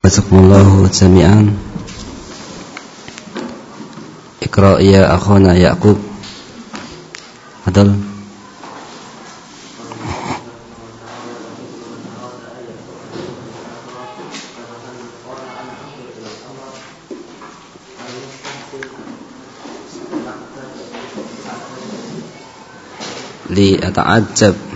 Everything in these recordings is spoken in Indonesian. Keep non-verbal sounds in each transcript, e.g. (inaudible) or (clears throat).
Jazakumullahu jami'an. Iqra ya akhuna Yaqub. Adal. Li ata'ajab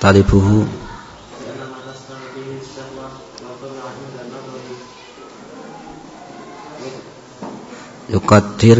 talibuhu. Yuqaddir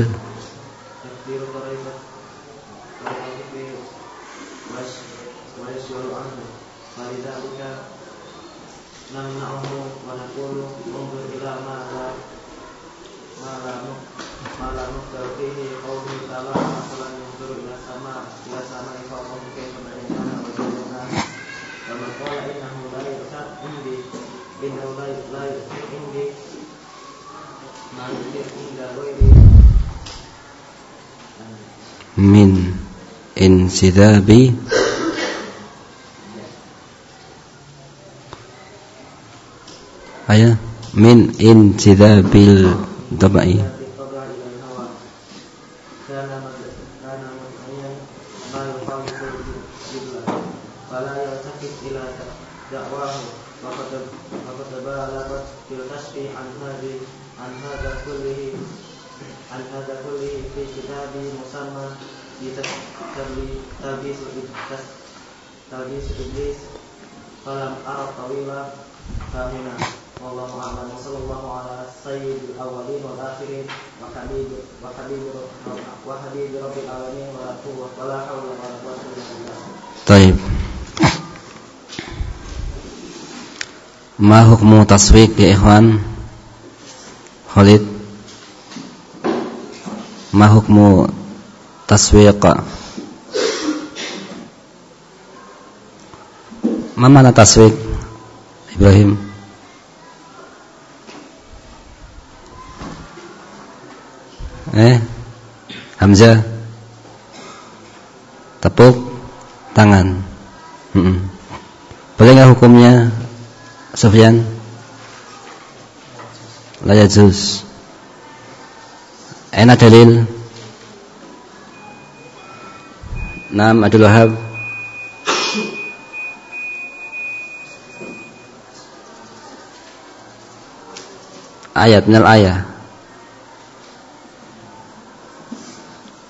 min insidabi. Ayah min insidabil tabai Taib. Ma hukmu taswik ya ikhwan? Khalid. Ma hukmu taswiq? Ma mana taswiq? Ibrahim. Eh? Hamzah. Tepuk tangan. Boleh nggak hukumnya, Sofyan? La yajuz. Enak dalil. Nam Abdul Wahab. Ayat minal ayah.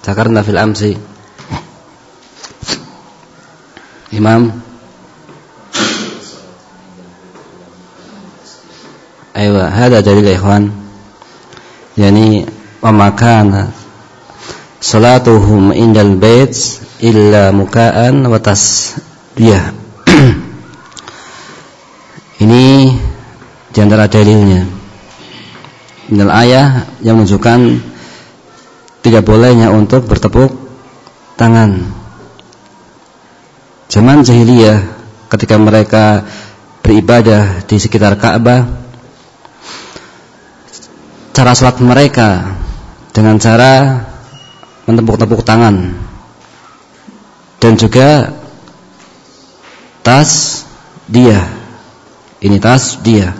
Zakarna fil amsi. Imam Ayo, hada dalil ikhwan. Yani wa makana salatuhum indal bait illa muka'an wa tasbih. (clears throat) Ini di antara dalilnya. Minal ayah yang menunjukkan tidak bolehnya untuk bertepuk tangan zaman jahiliyah ketika mereka beribadah di sekitar Ka'bah cara salat mereka dengan cara menepuk-tepuk tangan. Dan juga tas dia. Ini tas dia.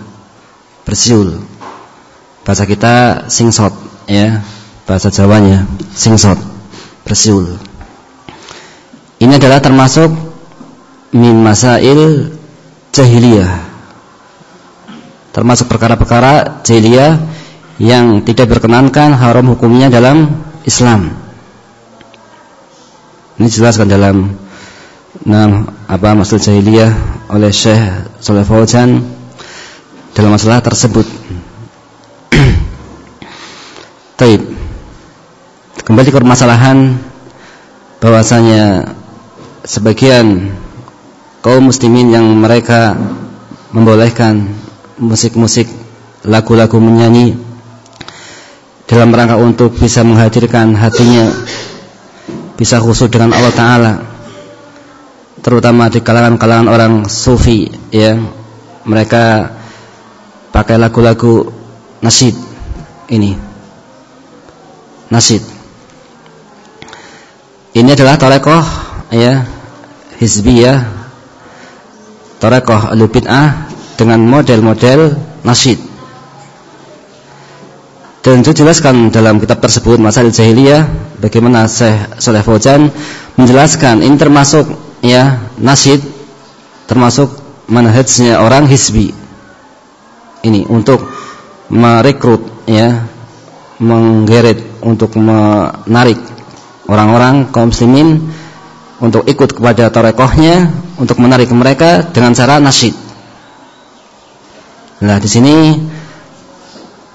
Bersiul. Bahasa kita singsot ya. Bahasa Jawanya singsot. Bersiul. Ini adalah termasuk min masail jahiliyah. Termasuk perkara-perkara jahiliyah yang tidak berkenankan haram hukumnya dalam Islam. Ini jelaskan dalam nah, apa maksud jahiliyah oleh Syekh Saleh Fauzan dalam masalah tersebut. (clears throat) Taib. Kembali ke permasalahan bahwasanya sebagian kaum muslimin yang mereka membolehkan musik-musik lagu-lagu menyanyi dalam rangka untuk bisa menghadirkan hatinya bisa khusus dengan Allah Ta'ala terutama di kalangan-kalangan orang sufi ya. Mereka pakai lagu-lagu nasid ini. Nasid ini adalah torekoh ya hizbiyah torekoh lubid'ah dengan model-model nasid dan itu jelaskan dalam kitab tersebut masalah jahiliyah bagaimana Syekh Saleh Fauzan menjelaskan ini termasuk ya nasid termasuk manhajnya orang hizbi ini untuk merekrut ya menggeret untuk menarik orang-orang kaum muslimin untuk ikut kepada tarekohnya untuk menarik mereka dengan cara nasyid. Nah, di sini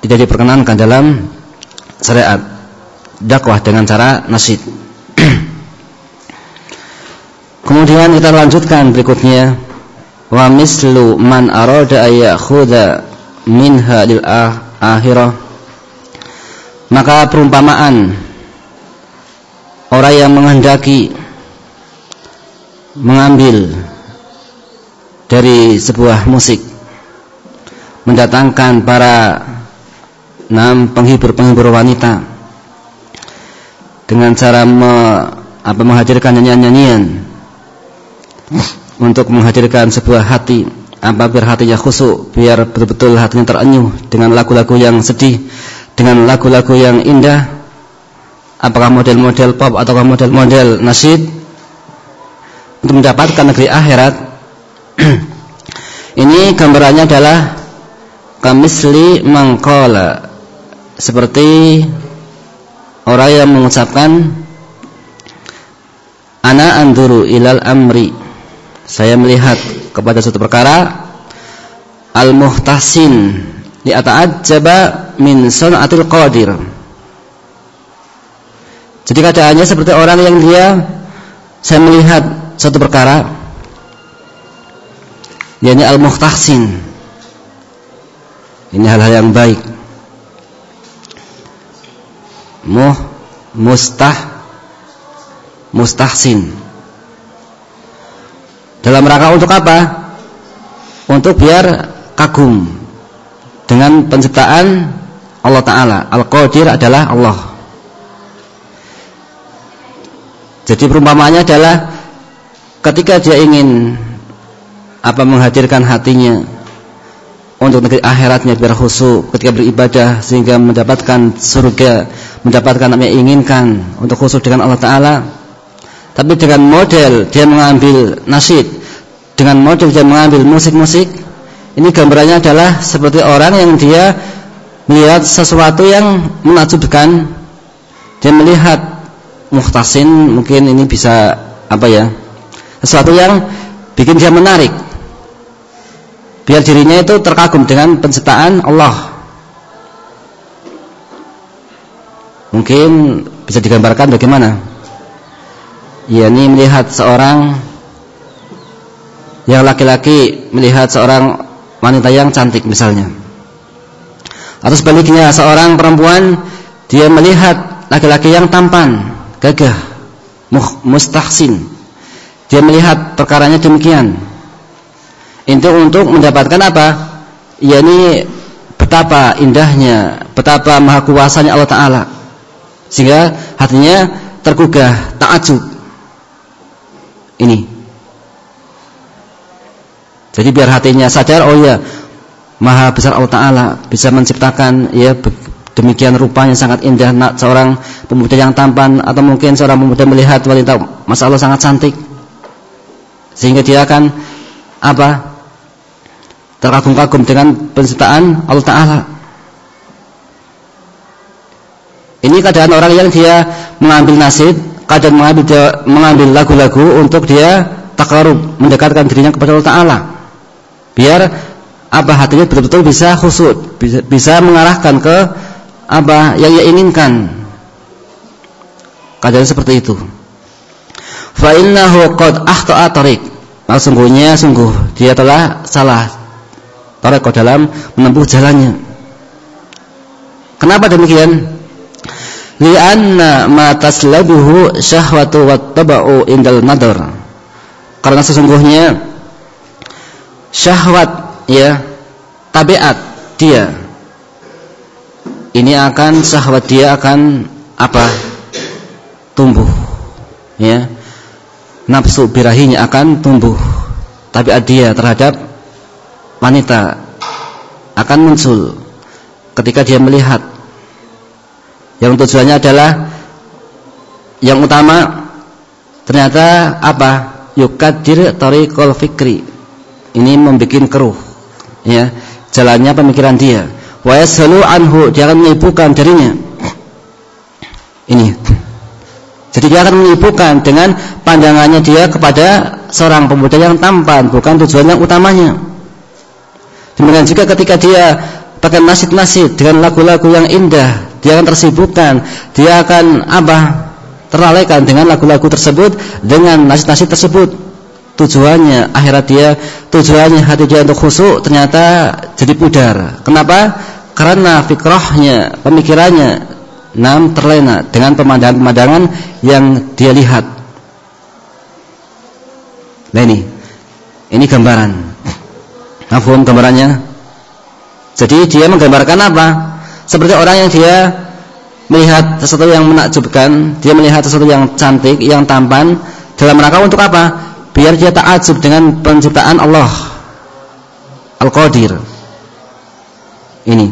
tidak diperkenankan dalam syariat dakwah dengan cara nasyid. (clears throat) Kemudian kita lanjutkan berikutnya wa mislu man arada ayakhudha minha lil akhirah maka perumpamaan orang yang menghendaki mengambil dari sebuah musik mendatangkan para enam penghibur-penghibur wanita. Dengan cara me, apa, menghadirkan nyanyian-nyanyian. Untuk menghadirkan sebuah hati apa biar hatinya khusuk biar betul-betul hatinya terenyuh dengan lagu-lagu yang sedih dengan lagu-lagu yang indah. Apakah model-model pop atau model-model nasyid? Untuk mendapatkan negeri akhirat (clears throat) ini gambarannya adalah kamisli mangkola seperti orang yang mengucapkan ana anduru ilal amri saya melihat kepada suatu perkara al-muhtasin li'ata'ajjaba min sunatil qadir. Jadi keadaannya seperti orang yang dia saya melihat satu perkara yakni al-muhtahsin. Ini hal-hal yang baik. Muh mustah mustahsin. Dalam rangka untuk apa? Untuk biar kagum dengan penciptaan Allah Ta'ala Al-Qadir adalah Allah Jadi perumpamaannya adalah Ketika dia ingin Apa menghadirkan hatinya Untuk negeri akhiratnya biar khusyuk Ketika beribadah sehingga mendapatkan surga Mendapatkan apa yang inginkan Untuk khusyuk dengan Allah Ta'ala. Tapi dengan model dia mengambil nasyid Dengan model dia mengambil musik-musik Ini gambarannya adalah Seperti orang yang dia melihat sesuatu yang menakjubkan. Dia melihat muhtasin mungkin ini bisa apa ya sesuatu yang bikin dia menarik biar dirinya itu terkagum dengan penciptaan Allah mungkin bisa digambarkan bagaimana ya ini melihat seorang yang laki-laki melihat seorang wanita yang cantik misalnya atau sebaliknya seorang perempuan dia melihat laki-laki yang tampan, gagah, mustahsin. Dia melihat perkaranya demikian. Itu untuk mendapatkan apa? yakni betapa indahnya, betapa maha kuasanya Allah taala. Sehingga hatinya tergugah, takjub. Ini. Jadi biar hatinya sadar, oh ya, Maha besar Allah Taala bisa menciptakan ya demikian rupanya sangat indah nak seorang pemuda yang tampan atau mungkin seorang pemuda melihat wanita Masya Allah sangat cantik sehingga dia akan apa terkagum-kagum dengan penciptaan Allah Taala. Ini keadaan orang yang dia mengambil nasib, kadang mengambil dia, mengambil lagu-lagu untuk dia takarub mendekatkan dirinya kepada Allah Taala. Biar apa hatinya betul-betul bisa khusud, bisa, bisa mengarahkan ke apa yang ia inginkan. Keadaan seperti itu. Fa innahu qad ahta'a tariq. Maka sungguhnya sungguh dia telah salah tariq dalam menempuh jalannya. Kenapa demikian? Lianna ma taslabuhu syahwatu wat taba'u indal nadar. Karena sesungguhnya syahwat ya tabiat dia ini akan syahwat dia akan apa? tumbuh. Ya. Nafsu birahinya akan tumbuh. Tapi dia terhadap wanita akan muncul ketika dia melihat. Yang tujuannya adalah yang utama ternyata apa? Yukadir tariqul fikri. Ini membuat keruh ya jalannya pemikiran dia. Wa yasalu anhu dia akan menyibukkan darinya ini. Jadi dia akan menyibukkan dengan pandangannya dia kepada seorang pemuda yang tampan bukan tujuan yang utamanya demikian juga ketika dia pakai nasid-nasid dengan lagu-lagu yang indah dia akan tersibukkan dia akan abah terlalaikan dengan lagu-lagu tersebut dengan nasid-nasid tersebut. Tujuannya akhirat dia tujuannya hati dia untuk khusuk ternyata jadi pudar. Kenapa? Karena fikrahnya pemikirannya nam terlena dengan pemandangan-pemandangan yang dia lihat. Nah ini ini gambaran Afum gambarannya. Jadi dia menggambarkan apa? Seperti orang yang dia melihat sesuatu yang menakjubkan dia melihat sesuatu yang cantik yang tampan dalam rangka untuk apa? Biar dia takjub dengan penciptaan Allah. Al-Qadir. Ini.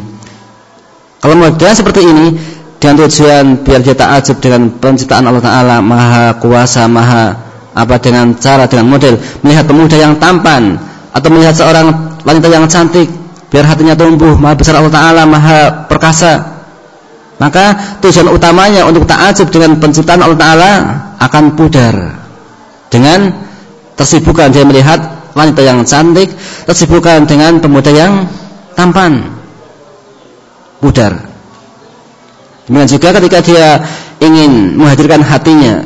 Kalau model seperti ini dengan tujuan biar dia takjub dengan penciptaan Allah Ta'ala maha kuasa maha apa dengan cara dengan model melihat pemuda yang tampan atau melihat seorang wanita yang cantik biar hatinya tumbuh maha besar Allah Ta'ala maha perkasa. Maka tujuan utamanya untuk takjub dengan penciptaan Allah Ta'ala akan pudar. Dengan tersibukkan dia melihat wanita yang cantik, tersibukkan dengan pemuda yang tampan, pudar. Demikian juga ketika dia ingin menghadirkan hatinya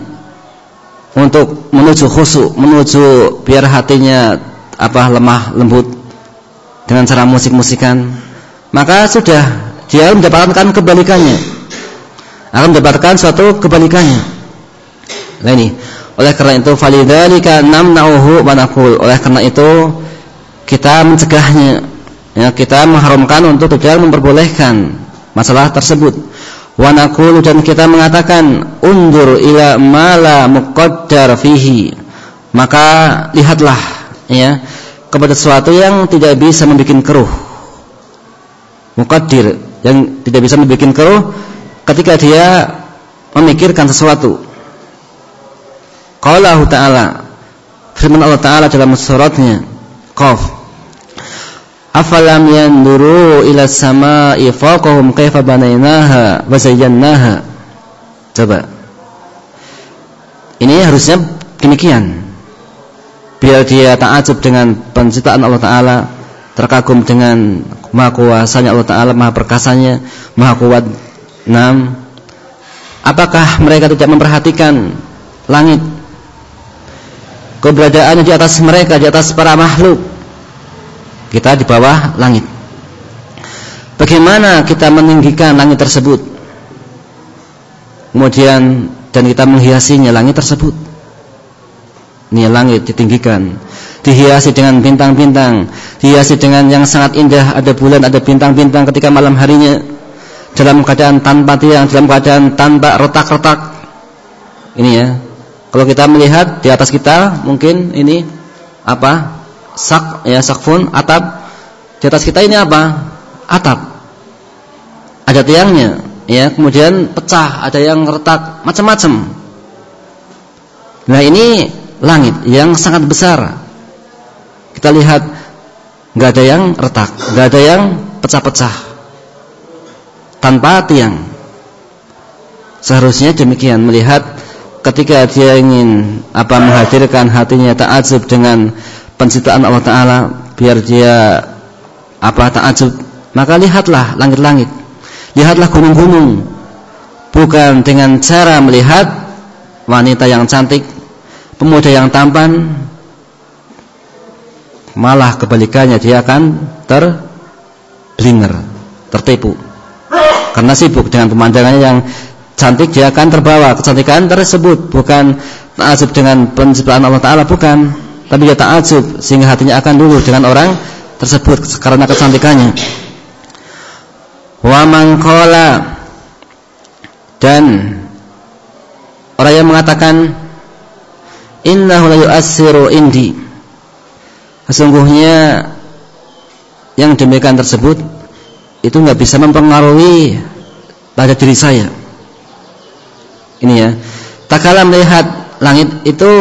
untuk menuju khusuk, menuju biar hatinya apa lemah lembut dengan cara musik-musikan, maka sudah dia mendapatkan kebalikannya. Akan mendapatkan suatu kebalikannya. Nah ini oleh karena itu falidzalika namna'uhu wa naqul. Oleh karena itu kita mencegahnya. Ya, kita mengharamkan untuk tidak memperbolehkan masalah tersebut. Wa naqulu dan kita mengatakan undur ila mala muqaddar fihi. Maka lihatlah ya kepada sesuatu yang tidak bisa membuat keruh. Muqaddir yang tidak bisa membuat keruh ketika dia memikirkan sesuatu. Qala Ta'ala firman Allah Ta'ala dalam suratnya Qaf Afalam yanduru ila sama'i faqahum kaifa banainaha wa zayyanaha Coba. Ini harusnya demikian Biar dia ta'ajub dengan penciptaan Allah Ta'ala Terkagum dengan maha kuasanya Allah Ta'ala Maha perkasanya Maha kuat Nam Apakah mereka tidak memperhatikan Langit keberadaannya di atas mereka, di atas para makhluk. Kita di bawah langit. Bagaimana kita meninggikan langit tersebut? Kemudian dan kita menghiasinya langit tersebut. Ini langit ditinggikan, dihiasi dengan bintang-bintang, dihiasi dengan yang sangat indah, ada bulan, ada bintang-bintang ketika malam harinya dalam keadaan tanpa tiang, dalam keadaan tanpa retak-retak. Ini ya, kalau kita melihat di atas kita mungkin ini apa? Sak ya sakfun atap. Di atas kita ini apa? Atap. Ada tiangnya, ya, kemudian pecah, ada yang retak, macam-macam. Nah, ini langit yang sangat besar. Kita lihat nggak ada yang retak, nggak ada yang pecah-pecah. Tanpa tiang. Seharusnya demikian melihat ketika dia ingin apa menghadirkan hatinya ta'ajub dengan penciptaan Allah taala biar dia apa ta'ajub maka lihatlah langit-langit lihatlah gunung-gunung bukan dengan cara melihat wanita yang cantik pemuda yang tampan malah kebalikannya dia akan terblinger tertipu. Karena sibuk dengan pemandangannya yang cantik dia akan terbawa kecantikan tersebut. Bukan ta'ajub dengan penciptaan Allah Taala bukan. Tapi dia ta'ajub sehingga hatinya akan dulu dengan orang tersebut karena kecantikannya. Wa man dan orang yang mengatakan innahu la yu'assiru indi sesungguhnya yang demikian tersebut itu nggak bisa mempengaruhi pada diri saya. Ini ya. Tak kala melihat langit itu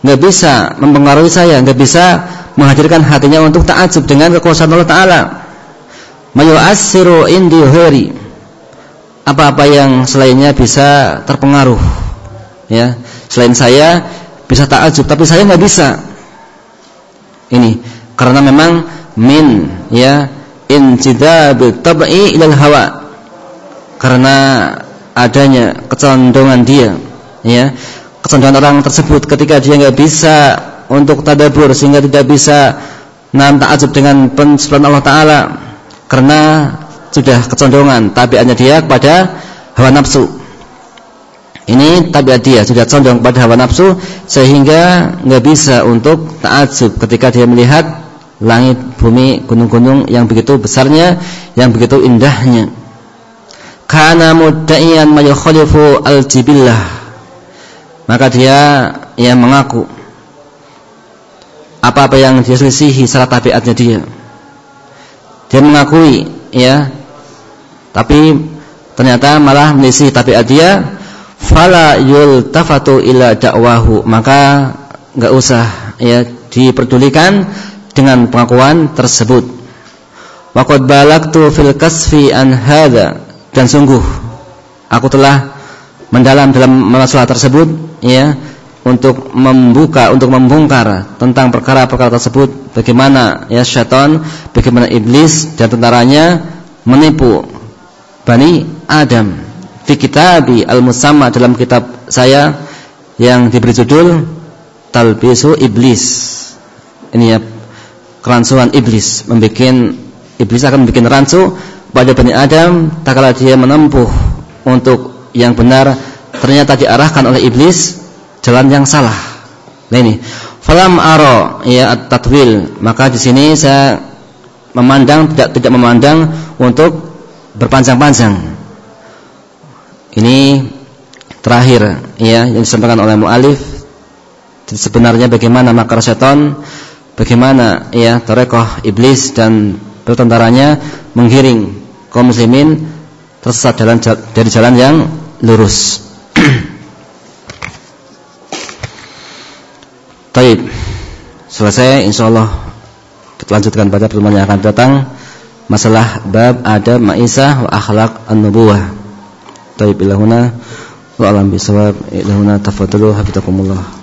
nggak bisa mempengaruhi saya, nggak bisa menghadirkan hatinya untuk takjub dengan kekuasaan Allah Taala. Mayu'assiru indi hari. Apa-apa yang selainnya bisa terpengaruh. Ya, selain saya bisa takjub, tapi saya nggak bisa. Ini karena memang min ya incidab tab'i ilal hawa. Karena adanya kecondongan dia ya. Kecondongan orang tersebut ketika dia nggak bisa untuk tadabur sehingga tidak bisa nam ta'ajub dengan pensebut Allah taala. Karena sudah kecondongan tabiatnya dia kepada hawa nafsu ini tabiat dia sudah condong pada hawa nafsu sehingga nggak bisa untuk ta'ajub ketika dia melihat langit, bumi, gunung-gunung yang begitu besarnya, yang begitu indahnya. Kana mudda'iyan ma yukhalifu al-jibillah. Maka dia yang mengaku apa-apa yang dia selisihi secara tabiatnya dia. Dia mengakui ya. Tapi ternyata malah menyelisihi tabiat dia fala yultafatu ila dakwahu maka enggak usah ya diperdulikan dengan pengakuan tersebut. Waqad balagtu fil kasfi an hadza dan sungguh aku telah mendalam dalam masalah tersebut ya untuk membuka untuk membongkar tentang perkara-perkara tersebut. Bagaimana ya syaitan bagaimana iblis dan tentaranya menipu Bani Adam di kitabi al-musamma dalam kitab saya yang diberi judul Talbisu Iblis. Ini ya kerancuan iblis membuat iblis akan membuat rancu pada Bani Adam tak kala dia menempuh untuk yang benar ternyata diarahkan oleh iblis jalan yang salah. Nah ini. Falam aro ya at-tatwil maka di sini saya memandang tidak tidak memandang untuk berpanjang-panjang ini terakhir ya yang disampaikan oleh mualif sebenarnya bagaimana makar setan bagaimana ya tarekoh iblis dan pertentaranya menggiring kaum muslimin tersesat jalan dari jalan yang lurus. (clears throat) Taib. Selesai insyaallah kita lanjutkan pada pertemuan yang akan datang masalah bab ada ma'isah wa akhlak an-nubuwah. Taib ilahuna wa alam bisawab ilahuna tafadhalu hafizakumullah.